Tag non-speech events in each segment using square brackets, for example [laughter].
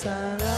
sana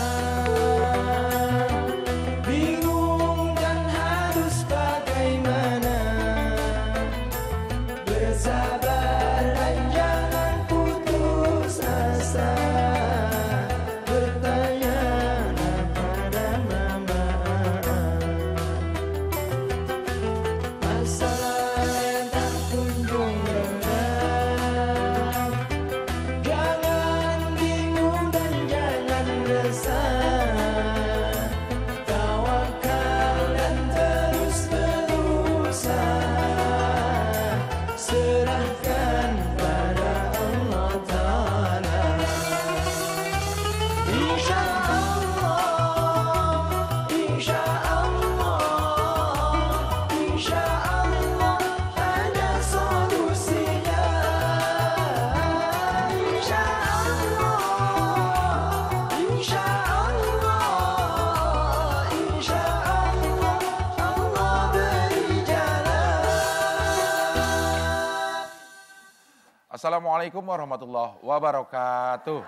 Assalamualaikum warahmatullahi wabarakatuh.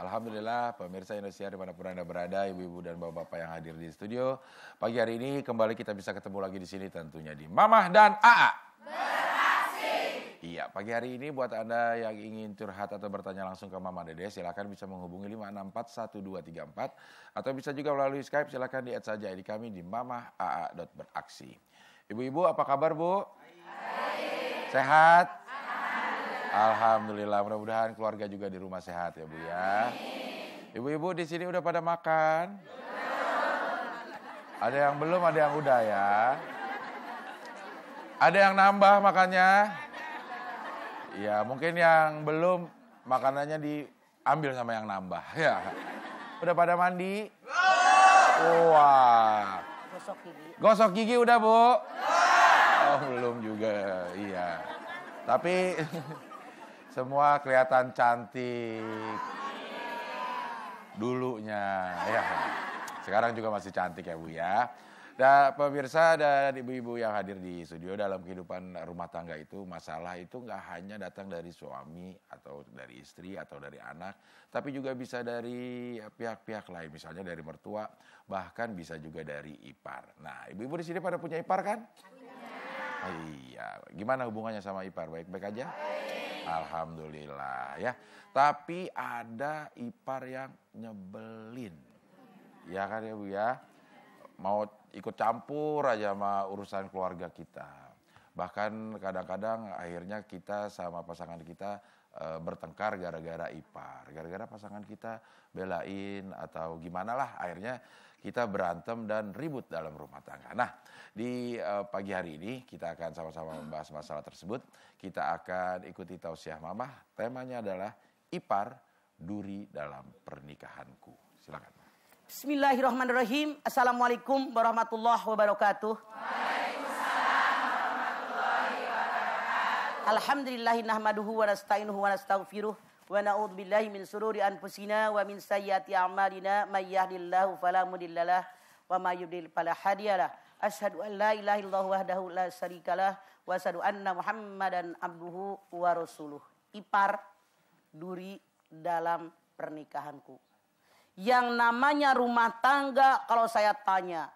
Alhamdulillah pemirsa Indonesia di mana pun anda berada, ibu-ibu dan bapak-bapak yang hadir di studio. Pagi hari ini kembali kita bisa ketemu lagi di sini tentunya di Mamah dan AA. Iya, pagi hari ini buat Anda yang ingin curhat atau bertanya langsung ke Mama Dede, silakan bisa menghubungi 5641234 atau bisa juga melalui Skype, silakan di-add saja di kami di mamahaa.beraksi. Ibu-ibu apa kabar, Bu? Sehat? Alhamdulillah, mudah-mudahan keluarga juga di rumah sehat ya, Bu ya. Ibu-ibu di sini udah pada makan? Ada yang belum, ada yang udah ya. Ada yang nambah makannya? Ya mungkin yang belum makanannya diambil sama yang nambah ya. Udah pada mandi? Wah. Gosok gigi. Gosok gigi udah bu? Oh belum juga, iya. Tapi [laughs] semua kelihatan cantik. Dulunya, ya. Sekarang juga masih cantik ya bu ya. Dan pemirsa dan ibu-ibu yang hadir di studio dalam kehidupan rumah tangga itu masalah itu nggak hanya datang dari suami atau dari istri atau dari anak, tapi juga bisa dari pihak-pihak lain, misalnya dari mertua, bahkan bisa juga dari ipar. Nah, ibu-ibu di sini pada punya ipar kan? Iya, gimana hubungannya sama ipar? Baik-baik aja? Alhamdulillah ya. Tapi ada ipar yang nyebelin. Ya kan ya Bu ya? Mau ikut campur aja sama urusan keluarga kita. Bahkan kadang-kadang akhirnya kita sama pasangan kita e, bertengkar gara-gara ipar. Gara-gara pasangan kita belain atau gimana lah akhirnya kita berantem dan ribut dalam rumah tangga. Nah, di eh, pagi hari ini kita akan sama-sama membahas masalah tersebut. Kita akan ikuti tausiah mamah. Temanya adalah ipar duri dalam pernikahanku. Silakan. Bismillahirrahmanirrahim. Assalamualaikum warahmatullahi wabarakatuh. Alhamdulillahi nahmaduhu wa nasta'inuhu wa nastaghfiruh wa na'udzu billahi min sururi anfusina wa min sayyiati a'malina may yahdihillahu fala mudhillalah wa may yudlil fala hadiyalah. Asyhadu an la ilaha illallah wahdahu la syarikalah wa asyhadu anna Muhammadan abduhu wa rasuluh. Ipar duri dalam pernikahanku. Yang namanya rumah tangga kalau saya tanya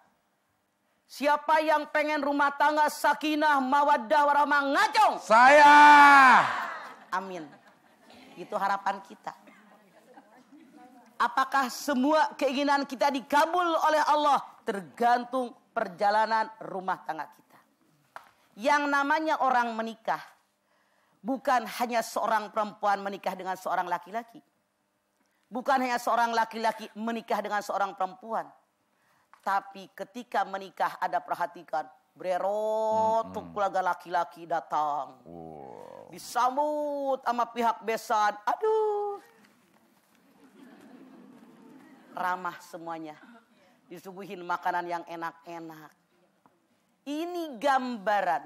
Siapa yang pengen rumah tangga sakinah mawaddah warahmah ngacong? Saya. Amin. Itu harapan kita. Apakah semua keinginan kita dikabul oleh Allah tergantung perjalanan rumah tangga kita. Yang namanya orang menikah bukan hanya seorang perempuan menikah dengan seorang laki-laki. Bukan hanya seorang laki-laki menikah dengan seorang perempuan. Tapi ketika menikah ada perhatikan. Brerot tuh keluarga laki-laki datang. Wow. Disambut sama pihak besan. Aduh. Ramah semuanya. Disuguhin makanan yang enak-enak. Ini gambaran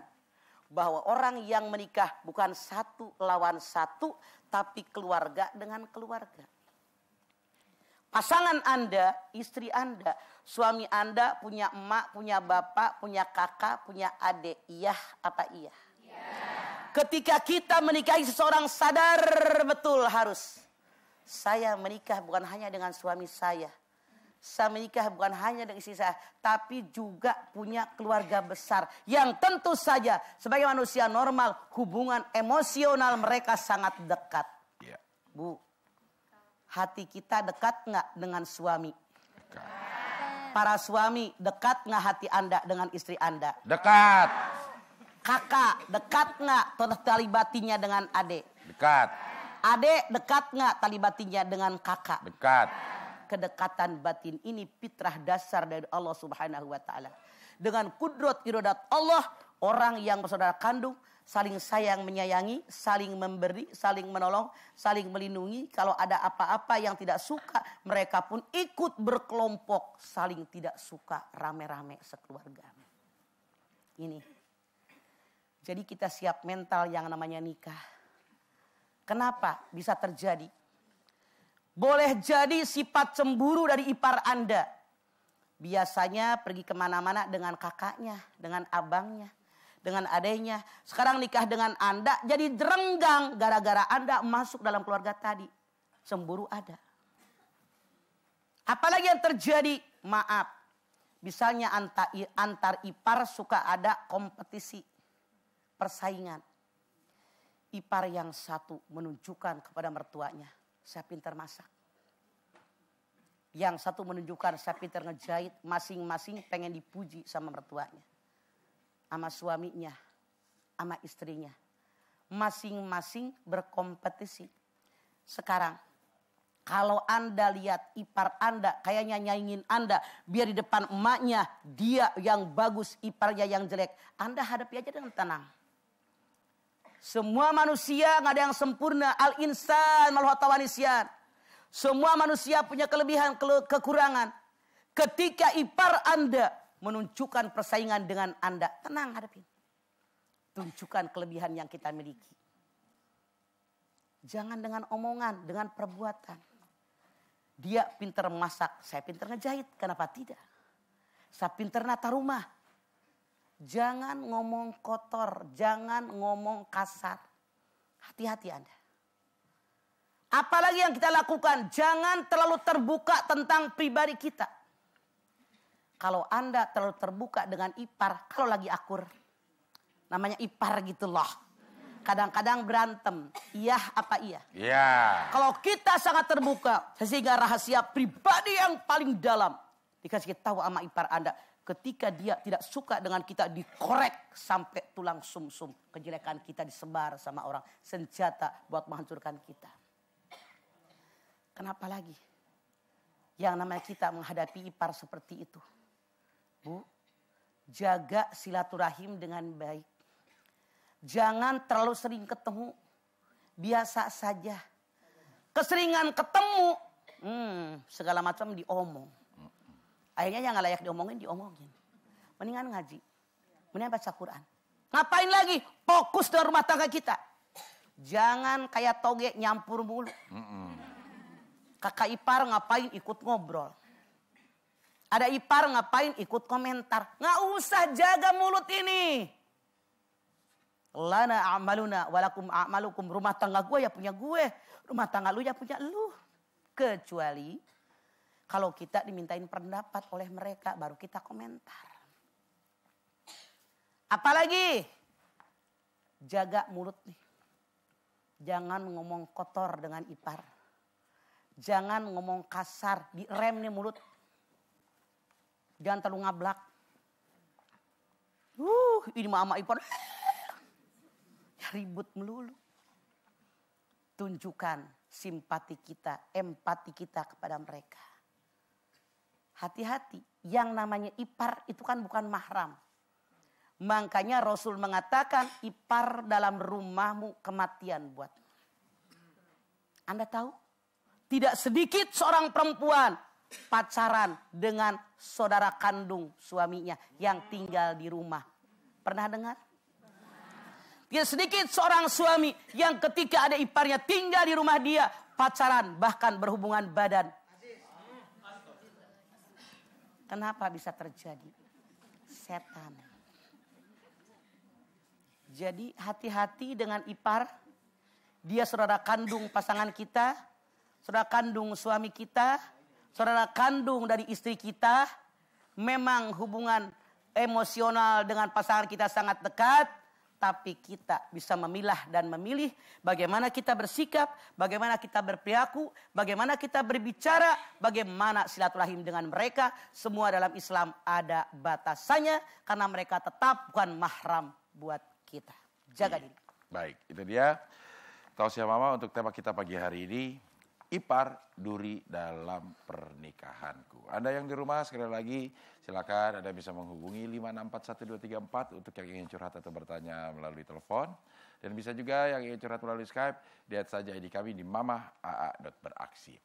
bahwa orang yang menikah bukan satu lawan satu, tapi keluarga dengan keluarga. Pasangan Anda, istri Anda, suami Anda punya emak, punya bapak, punya kakak, punya adik. Iya apa iya? ketika kita menikahi seseorang sadar betul harus saya menikah bukan hanya dengan suami saya. Saya menikah bukan hanya dengan istri saya, tapi juga punya keluarga besar yang tentu saja sebagai manusia normal hubungan emosional mereka sangat dekat. Iya. Bu, hati kita dekat nggak dengan suami? Dekat. Para suami dekat nggak hati anda dengan istri anda? Dekat. Kakak dekat nggak tali batinya dengan adik? Dekat. Adik dekat nggak tali batinya dengan kakak? Dekat. Kedekatan batin ini fitrah dasar dari Allah Subhanahu wa taala. Dengan kudrat iradat Allah, orang yang bersaudara kandung saling sayang menyayangi, saling memberi, saling menolong, saling melindungi. Kalau ada apa-apa yang tidak suka, mereka pun ikut berkelompok, saling tidak suka rame-rame sekeluarga. Ini. Jadi kita siap mental yang namanya nikah. Kenapa bisa terjadi? Boleh jadi sifat cemburu dari ipar Anda. Biasanya pergi ke mana-mana dengan kakaknya, dengan abangnya, dengan adanya. Sekarang nikah dengan Anda jadi jerenggang gara-gara Anda masuk dalam keluarga tadi. Cemburu ada. Apalagi yang terjadi? Maaf. Misalnya antar ipar suka ada kompetisi. Persaingan. Ipar yang satu menunjukkan kepada mertuanya saya pintar masak. Yang satu menunjukkan saya pintar ngejahit, masing-masing pengen dipuji sama mertuanya. Sama suaminya, sama istrinya. Masing-masing berkompetisi. Sekarang, kalau Anda lihat ipar Anda, kayaknya nyaingin Anda, biar di depan emaknya, dia yang bagus, iparnya yang jelek. Anda hadapi aja dengan tenang. Semua manusia nggak ada yang sempurna. Al insan malu tawanisian. Semua manusia punya kelebihan ke- kekurangan. Ketika ipar Anda menunjukkan persaingan dengan Anda, tenang hadapin. Tunjukkan kelebihan yang kita miliki. Jangan dengan omongan, dengan perbuatan. Dia pintar masak, saya pintar ngejahit. Kenapa tidak? Saya pintar nata rumah, Jangan ngomong kotor, jangan ngomong kasar. Hati-hati Anda. Apalagi yang kita lakukan, jangan terlalu terbuka tentang pribadi kita. Kalau Anda terlalu terbuka dengan ipar, kalau lagi akur, namanya ipar gitu loh. Kadang-kadang berantem, iya apa iya? Iya. Kalau kita sangat terbuka, sehingga rahasia pribadi yang paling dalam dikasih tahu sama ipar Anda, ketika dia tidak suka dengan kita dikorek sampai tulang sumsum, kejelekan kita disebar sama orang, senjata buat menghancurkan kita. Kenapa lagi? Yang namanya kita menghadapi ipar seperti itu. Bu, jaga silaturahim dengan baik. Jangan terlalu sering ketemu. Biasa saja. Keseringan ketemu, hmm, segala macam diomong. Akhirnya yang nggak layak diomongin, diomongin. Mendingan ngaji. Mendingan baca Quran. Ngapain lagi? Fokus dengan rumah tangga kita. Jangan kayak toge nyampur mulu. Kakak ipar ngapain ikut ngobrol. Ada ipar ngapain ikut komentar. Nggak usah jaga mulut ini. Lana amaluna walakum amalukum. Rumah tangga gue ya punya gue. Rumah tangga lu ya punya lu. Kecuali kalau kita dimintain pendapat oleh mereka baru kita komentar. Apalagi jaga mulut nih. Jangan ngomong kotor dengan ipar. Jangan ngomong kasar, direm nih mulut. Jangan terlalu ngablak. Uh, ini mama ipar. Ya [laughs] ribut melulu. Tunjukkan simpati kita, empati kita kepada mereka. Hati-hati, yang namanya ipar itu kan bukan mahram. Makanya Rasul mengatakan ipar dalam rumahmu kematian buat. Anda tahu? Tidak sedikit seorang perempuan pacaran dengan saudara kandung suaminya yang tinggal di rumah. Pernah dengar? Tidak sedikit seorang suami yang ketika ada iparnya tinggal di rumah dia pacaran bahkan berhubungan badan. Kenapa bisa terjadi? Setan. Jadi hati-hati dengan ipar. Dia saudara kandung pasangan kita, saudara kandung suami kita, saudara kandung dari istri kita. Memang hubungan emosional dengan pasangan kita sangat dekat, tapi kita bisa memilah dan memilih bagaimana kita bersikap, bagaimana kita berperilaku, bagaimana kita berbicara, bagaimana silaturahim dengan mereka. Semua dalam Islam ada batasannya karena mereka tetap bukan mahram buat kita. Jaga diri. Baik, itu dia tausiah mama untuk tema kita pagi hari ini. Ipar duri dalam pernikahanku. Anda yang di rumah sekali lagi silakan Anda bisa menghubungi 5641234 untuk yang ingin curhat atau bertanya melalui telepon. Dan bisa juga yang ingin curhat melalui Skype, lihat saja ID kami di mamah.aa.beraksi.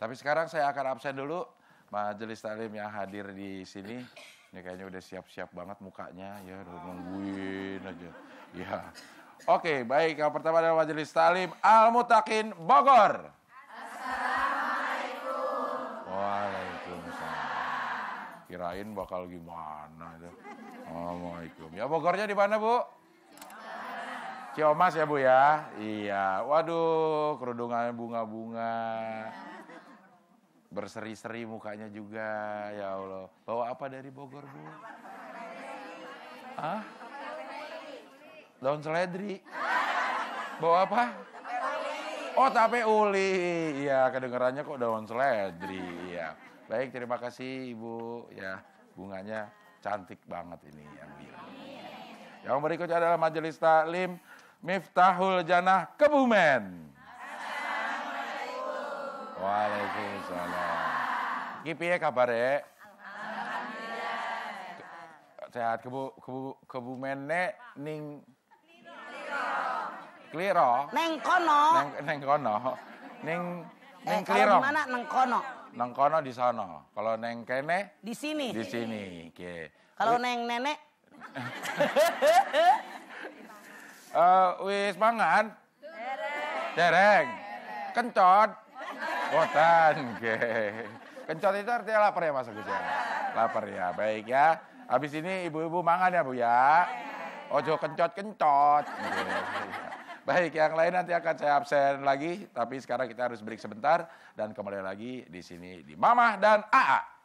Tapi sekarang saya akan absen dulu. Majelis Taklim yang hadir di sini. Ini kayaknya udah siap-siap banget mukanya ya, udah nungguin aja. Ya. Oke, baik. Yang pertama adalah Majelis Taklim Al-Mutakin Bogor. Kirain bakal gimana itu. Assalamualaikum. Ya Bogornya di mana Bu? Ciomas ya Bu ya? Iya. Waduh, kerudungannya bunga-bunga. Berseri-seri mukanya juga, ya Allah. Bawa apa dari Bogor Bu? Hah? Daun seledri. Bawa apa? Oh tape uli, iya kedengarannya kok daun seledri, iya. Baik terima kasih ibu, ya bunganya cantik banget ini yang biru. Yang berikutnya adalah Majelis Taklim Miftahul Janah Kebumen. Waalaikumsalam. Kipi ya kabar ya? Sehat kebu kebu kebumene ning Kliro. Neng kono. Neng neng kono. Neng neng eh, di mana neng kono? Neng kono di sono. Kalau neng kene Di sini. di sini. Oke. Kalau neng nenek [laughs] Eh, wis mangan? Dereng. Kencot. Botan. Oke. Kencot itu artinya lapar ya Mas Agus ya? Lapar ya. Baik ya. Habis ini ibu-ibu mangan ya Bu ya. Ojo kencot-kencot. Baik, yang lain nanti akan saya absen lagi, tapi sekarang kita harus break sebentar dan kembali lagi di sini di Mamah dan AA.